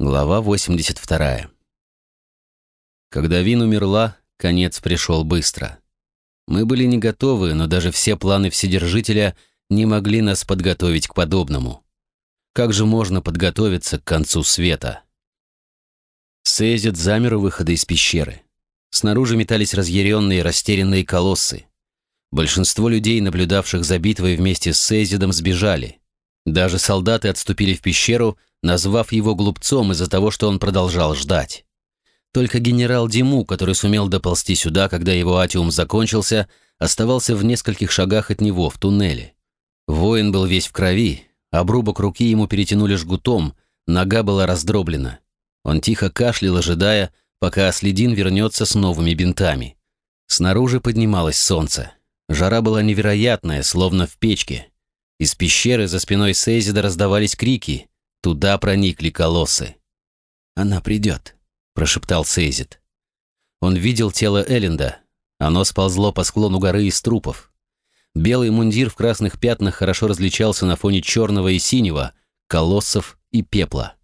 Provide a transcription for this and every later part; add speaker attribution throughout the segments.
Speaker 1: Глава 82. Когда Вин умерла, конец пришел быстро. Мы были не готовы, но даже все планы Вседержителя не могли нас подготовить к подобному. Как же можно подготовиться к концу света? Сейзит замер у выхода из пещеры. Снаружи метались разъяренные, растерянные колоссы. Большинство людей, наблюдавших за битвой вместе с Сейзидом, сбежали. Даже солдаты отступили в пещеру, назвав его глупцом из-за того, что он продолжал ждать. Только генерал Диму, который сумел доползти сюда, когда его атиум закончился, оставался в нескольких шагах от него, в туннеле. Воин был весь в крови, обрубок руки ему перетянули жгутом, нога была раздроблена. Он тихо кашлял, ожидая, пока Аследин вернется с новыми бинтами. Снаружи поднималось солнце. Жара была невероятная, словно в печке. Из пещеры за спиной Сейзида раздавались крики. Туда проникли колоссы. «Она придет», — прошептал Сейзит. Он видел тело Элленда. Оно сползло по склону горы из трупов. Белый мундир в красных пятнах хорошо различался на фоне черного и синего, колоссов и пепла.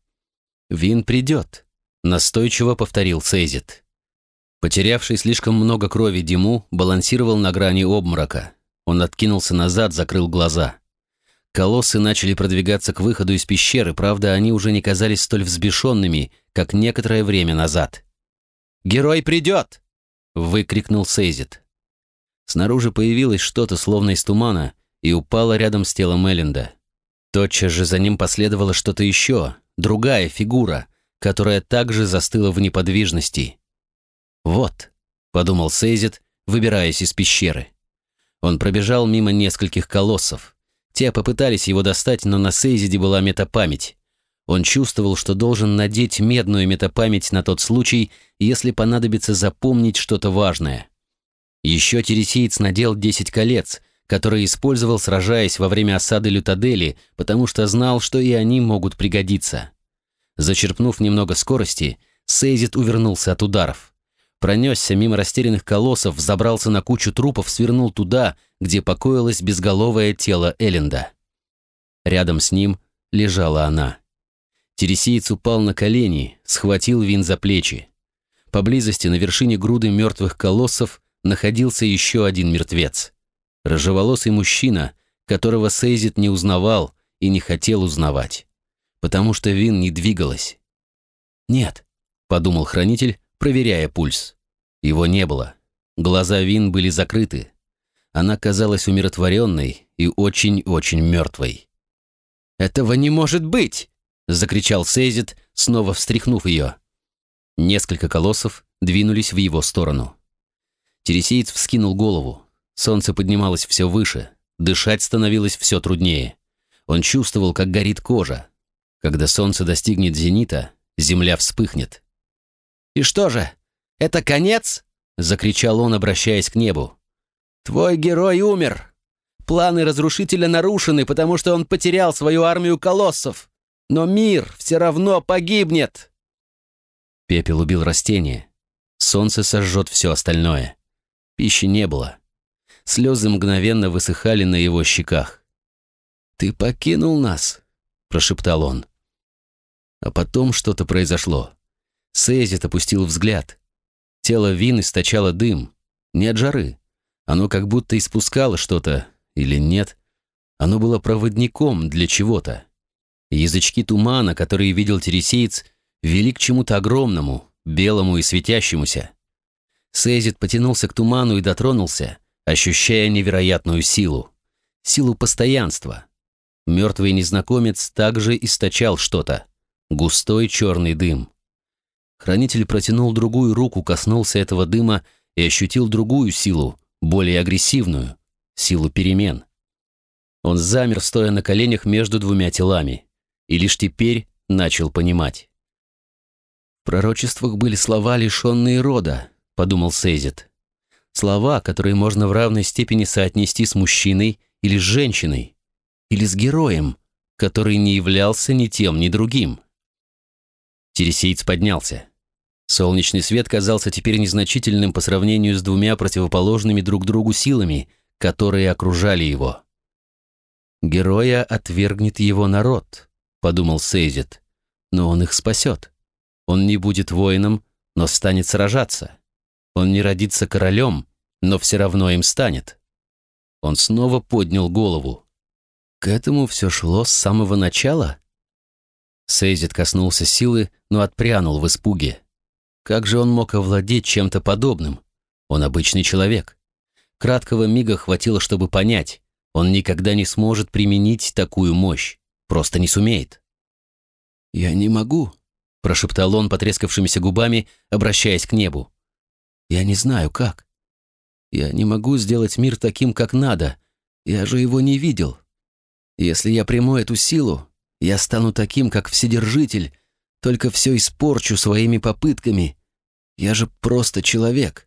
Speaker 1: «Вин придет», — настойчиво повторил Сейзит. Потерявший слишком много крови Диму балансировал на грани обморока. Он откинулся назад, закрыл глаза. Колоссы начали продвигаться к выходу из пещеры, правда, они уже не казались столь взбешенными, как некоторое время назад. «Герой придет!» — выкрикнул Сейзит. Снаружи появилось что-то, словно из тумана, и упало рядом с телом Элленда. Тотчас же за ним последовало что-то еще, другая фигура, которая также застыла в неподвижности. «Вот», — подумал Сейзит, выбираясь из пещеры. Он пробежал мимо нескольких колоссов. Те попытались его достать, но на Сейзиде была метапамять. Он чувствовал, что должен надеть медную метапамять на тот случай, если понадобится запомнить что-то важное. Еще тересиец надел 10 колец, которые использовал, сражаясь во время осады Лютадели, потому что знал, что и они могут пригодиться. Зачерпнув немного скорости, Сейзит увернулся от ударов пронесся мимо растерянных колоссов, забрался на кучу трупов, свернул туда, где покоилось безголовое тело Элленда. Рядом с ним лежала она. Тересиец упал на колени, схватил Вин за плечи. Поблизости на вершине груды мертвых колоссов находился еще один мертвец. Рыжеволосый мужчина, которого Сейзит не узнавал и не хотел узнавать, потому что Вин не двигалась. «Нет», — подумал хранитель, проверяя пульс. Его не было. Глаза Вин были закрыты. Она казалась умиротворенной и очень-очень мертвой. «Этого не может быть!» — закричал Сейзит, снова встряхнув ее. Несколько колоссов двинулись в его сторону. Тересиец вскинул голову. Солнце поднималось все выше, дышать становилось все труднее. Он чувствовал, как горит кожа. Когда солнце достигнет зенита, земля вспыхнет. «И что же, это конец?» — закричал он, обращаясь к небу. «Твой герой умер. Планы разрушителя нарушены, потому что он потерял свою армию колоссов. Но мир все равно погибнет!» Пепел убил растение. Солнце сожжет все остальное. Пищи не было. Слезы мгновенно высыхали на его щеках. «Ты покинул нас», — прошептал он. А потом что-то произошло. Сейзит опустил взгляд. Тело Вин источало дым. Не от жары. Оно как будто испускало что-то. Или нет. Оно было проводником для чего-то. Язычки тумана, которые видел тересеец, вели к чему-то огромному, белому и светящемуся. Сейзит потянулся к туману и дотронулся, ощущая невероятную силу. Силу постоянства. Мертвый незнакомец также источал что-то. Густой черный дым. Хранитель протянул другую руку, коснулся этого дыма и ощутил другую силу, более агрессивную, силу перемен. Он замер, стоя на коленях между двумя телами, и лишь теперь начал понимать. «В пророчествах были слова, лишенные рода», — подумал Сейзит. «Слова, которые можно в равной степени соотнести с мужчиной или с женщиной, или с героем, который не являлся ни тем, ни другим». Тересейц поднялся. Солнечный свет казался теперь незначительным по сравнению с двумя противоположными друг другу силами, которые окружали его. «Героя отвергнет его народ», — подумал Сейзит. но он их спасет. Он не будет воином, но станет сражаться. Он не родится королем, но все равно им станет. Он снова поднял голову. К этому все шло с самого начала? Сейзит коснулся силы, но отпрянул в испуге. Как же он мог овладеть чем-то подобным? Он обычный человек. Краткого мига хватило, чтобы понять. Он никогда не сможет применить такую мощь. Просто не сумеет. «Я не могу», — прошептал он потрескавшимися губами, обращаясь к небу. «Я не знаю, как. Я не могу сделать мир таким, как надо. Я же его не видел. Если я приму эту силу, я стану таким, как Вседержитель, только все испорчу своими попытками. Я же просто человек».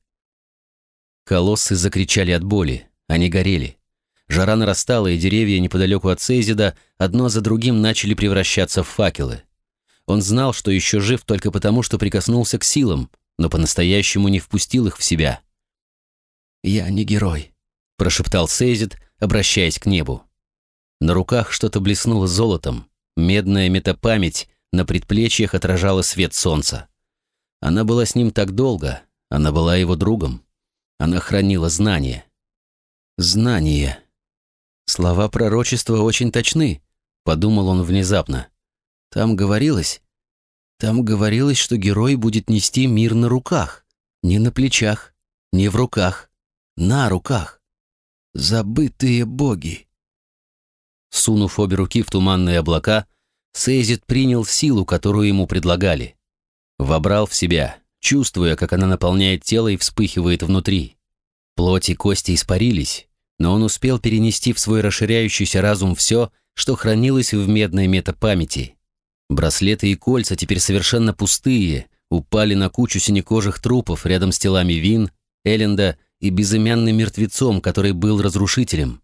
Speaker 1: Колоссы закричали от боли. Они горели. Жара нарастала, и деревья неподалеку от Сейзида одно за другим начали превращаться в факелы. Он знал, что еще жив только потому, что прикоснулся к силам, но по-настоящему не впустил их в себя. «Я не герой», — прошептал Сейзид, обращаясь к небу. На руках что-то блеснуло золотом, медная метапамять на предплечьях отражала свет солнца. Она была с ним так долго, она была его другом. Она хранила знания. Знания. Слова пророчества очень точны, подумал он внезапно. Там говорилось, там говорилось, что герой будет нести мир на руках, не на плечах, не в руках, на руках. Забытые боги. Сунув обе руки в туманные облака, Сейзит принял силу, которую ему предлагали. Вобрал в себя, чувствуя, как она наполняет тело и вспыхивает внутри. Плоть и кости испарились, но он успел перенести в свой расширяющийся разум все, что хранилось в медной метапамяти. Браслеты и кольца теперь совершенно пустые, упали на кучу синекожих трупов рядом с телами Вин, Эленда и безымянным мертвецом, который был разрушителем.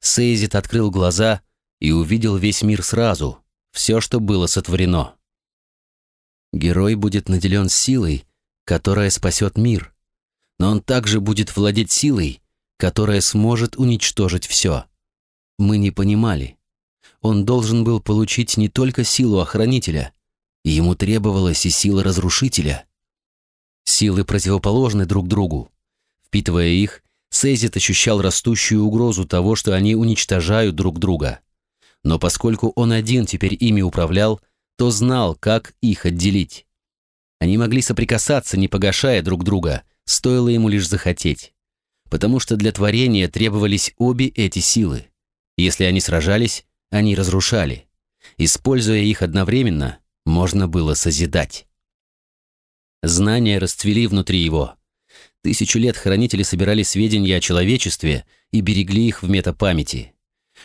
Speaker 1: Сейзит открыл глаза и увидел весь мир сразу, все, что было сотворено. Герой будет наделен силой, которая спасет мир, но он также будет владеть силой, которая сможет уничтожить все. Мы не понимали. Он должен был получить не только силу охранителя, ему требовалась и сила разрушителя. Силы противоположны друг другу. Впитывая их, Сейзит ощущал растущую угрозу того, что они уничтожают друг друга. Но поскольку он один теперь ими управлял, то знал, как их отделить. Они могли соприкасаться, не погашая друг друга, стоило ему лишь захотеть. Потому что для творения требовались обе эти силы. Если они сражались, они разрушали. Используя их одновременно, можно было созидать. Знания расцвели внутри его. Тысячу лет хранители собирали сведения о человечестве и берегли их в метапамяти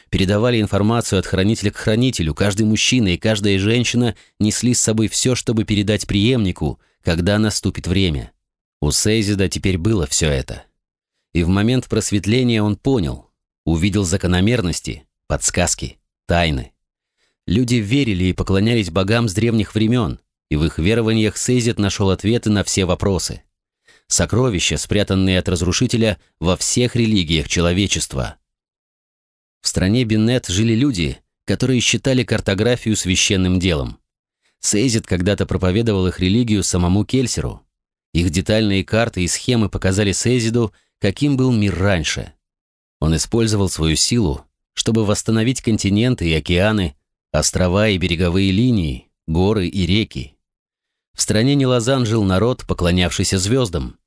Speaker 1: передавали информацию от хранителя к хранителю, каждый мужчина и каждая женщина несли с собой все, чтобы передать преемнику, когда наступит время. У Сейзида теперь было все это. И в момент просветления он понял, увидел закономерности, подсказки, тайны. Люди верили и поклонялись богам с древних времен, и в их верованиях Сейзид нашел ответы на все вопросы. Сокровища, спрятанные от разрушителя во всех религиях человечества. В стране Биннет жили люди, которые считали картографию священным делом. Сейзит когда-то проповедовал их религию самому Кельсеру. Их детальные карты и схемы показали Сейзиду, каким был мир раньше. Он использовал свою силу, чтобы восстановить континенты и океаны, острова и береговые линии, горы и реки. В стране Нилазан жил народ, поклонявшийся звездам.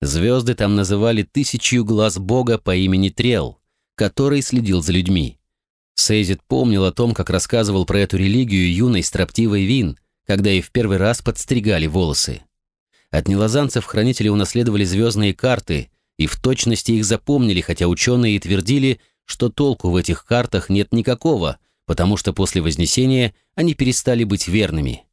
Speaker 1: Звезды там называли тысячью глаз бога по имени Трел – который следил за людьми. Сейзит помнил о том, как рассказывал про эту религию юной строптивой Вин, когда ей в первый раз подстригали волосы. От нелазанцев хранители унаследовали звездные карты и в точности их запомнили, хотя ученые и твердили, что толку в этих картах нет никакого, потому что после Вознесения они перестали быть верными.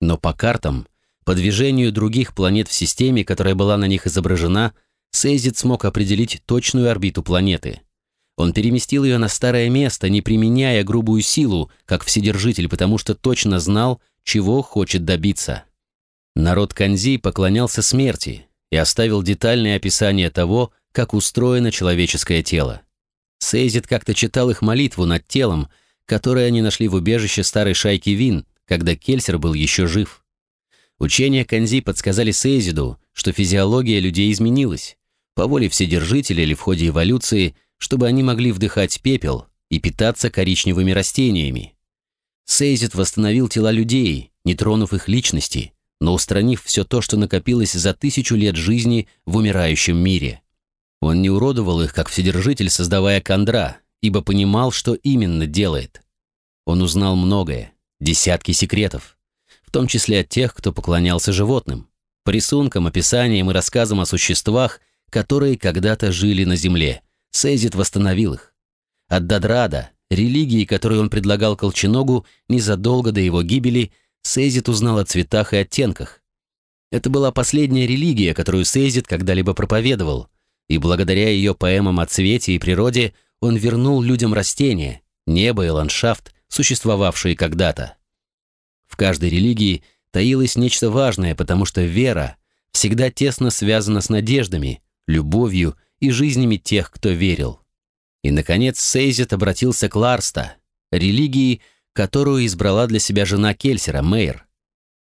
Speaker 1: Но по картам, по движению других планет в системе, которая была на них изображена, Сейзит смог определить точную орбиту планеты – он переместил ее на старое место, не применяя грубую силу, как Вседержитель, потому что точно знал, чего хочет добиться. Народ Канзи поклонялся смерти и оставил детальное описание того, как устроено человеческое тело. Сейзит как-то читал их молитву над телом, которое они нашли в убежище старой шайки Вин, когда Кельсер был еще жив. Учения Канзи подсказали Сейзиду, что физиология людей изменилась, по воле Вседержителя или в ходе эволюции, чтобы они могли вдыхать пепел и питаться коричневыми растениями. Сейзид восстановил тела людей, не тронув их личности, но устранив все то, что накопилось за тысячу лет жизни в умирающем мире. Он не уродовал их, как Вседержитель, создавая кондра, ибо понимал, что именно делает. Он узнал многое, десятки секретов, в том числе от тех, кто поклонялся животным, по рисункам, описаниям и рассказам о существах, которые когда-то жили на Земле. Сейзит восстановил их. От Дадрада, религии, которую он предлагал Колченогу незадолго до его гибели, Сейзит узнал о цветах и оттенках. Это была последняя религия, которую Сейзит когда-либо проповедовал, и благодаря ее поэмам о цвете и природе он вернул людям растения, небо и ландшафт, существовавшие когда-то. В каждой религии таилось нечто важное, потому что вера всегда тесно связана с надеждами, любовью и жизнями тех, кто верил. И, наконец, Сейзит обратился к Ларста, религии, которую избрала для себя жена Кельсера, Мейр.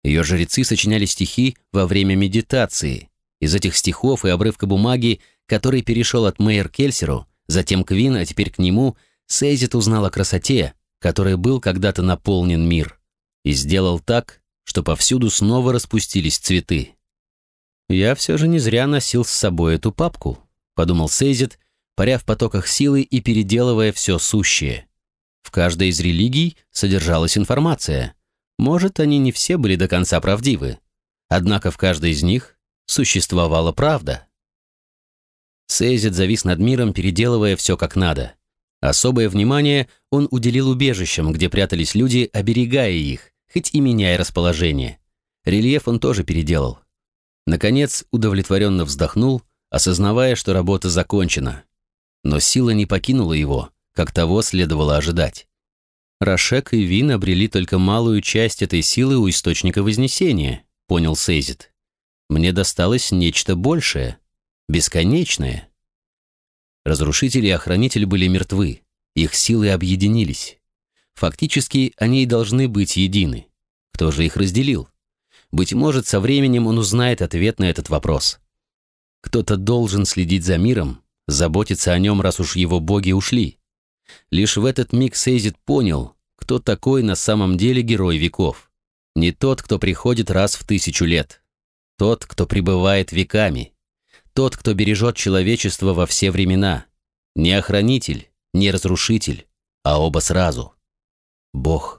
Speaker 1: Ее жрецы сочиняли стихи во время медитации. Из этих стихов и обрывка бумаги, который перешел от Мейер Кельсеру, затем к Вин, а теперь к нему, Сейзит узнал о красоте, которой был когда-то наполнен мир, и сделал так, что повсюду снова распустились цветы. «Я все же не зря носил с собой эту папку», — подумал Сейзит, паря в потоках силы и переделывая все сущее. В каждой из религий содержалась информация. Может, они не все были до конца правдивы. Однако в каждой из них существовала правда. Сейзит завис над миром, переделывая все как надо. Особое внимание он уделил убежищам, где прятались люди, оберегая их, хоть и меняя расположение. Рельеф он тоже переделал. Наконец, удовлетворенно вздохнул, осознавая, что работа закончена. Но сила не покинула его, как того следовало ожидать. Рашек и Вин обрели только малую часть этой силы у Источника Вознесения, понял Сейзит. Мне досталось нечто большее, бесконечное. Разрушитель и охранитель были мертвы, их силы объединились. Фактически, они и должны быть едины. Кто же их разделил? Быть может, со временем он узнает ответ на этот вопрос. Кто-то должен следить за миром, заботиться о нем, раз уж его боги ушли. Лишь в этот миг Сейзит понял, кто такой на самом деле герой веков. Не тот, кто приходит раз в тысячу лет. Тот, кто пребывает веками. Тот, кто бережет человечество во все времена. Не охранитель, не разрушитель, а оба сразу. Бог.